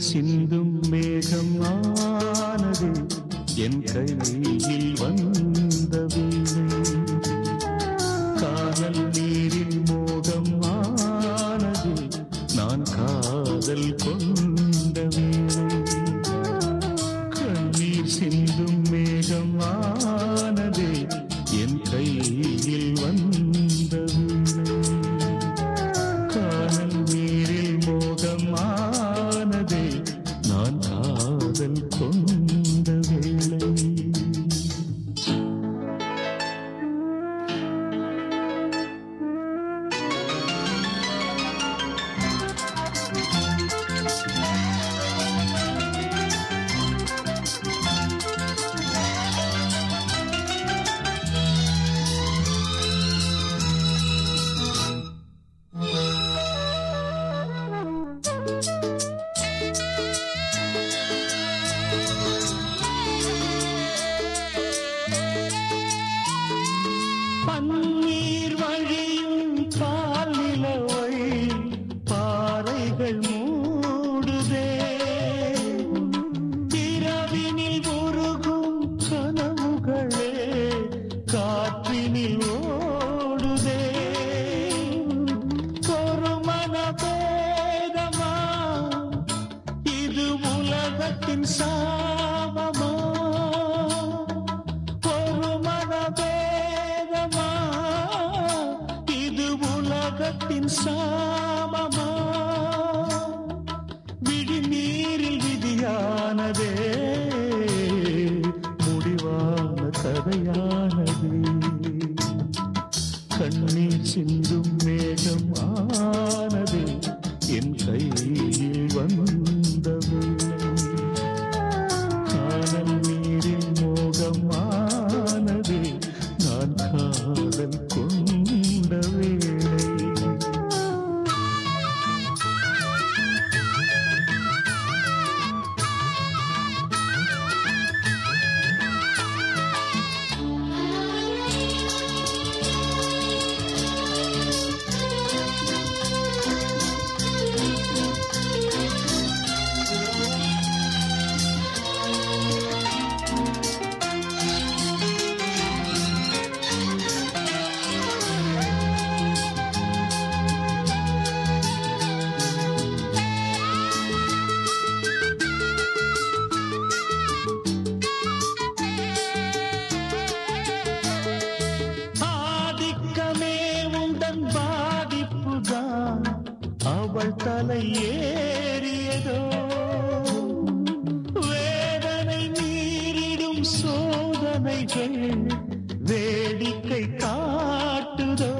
சிந்தும் மேகம் ஆனது என் கையில் வந்த வீணை காதல் நீரின் மோகம் ஆனது நான் காதல் கொ பங்கு அவள் தலை ஏறியதோ? வேதனை மீறிடும் சோதனைகள் வேடிக்கை காட்டுதோ?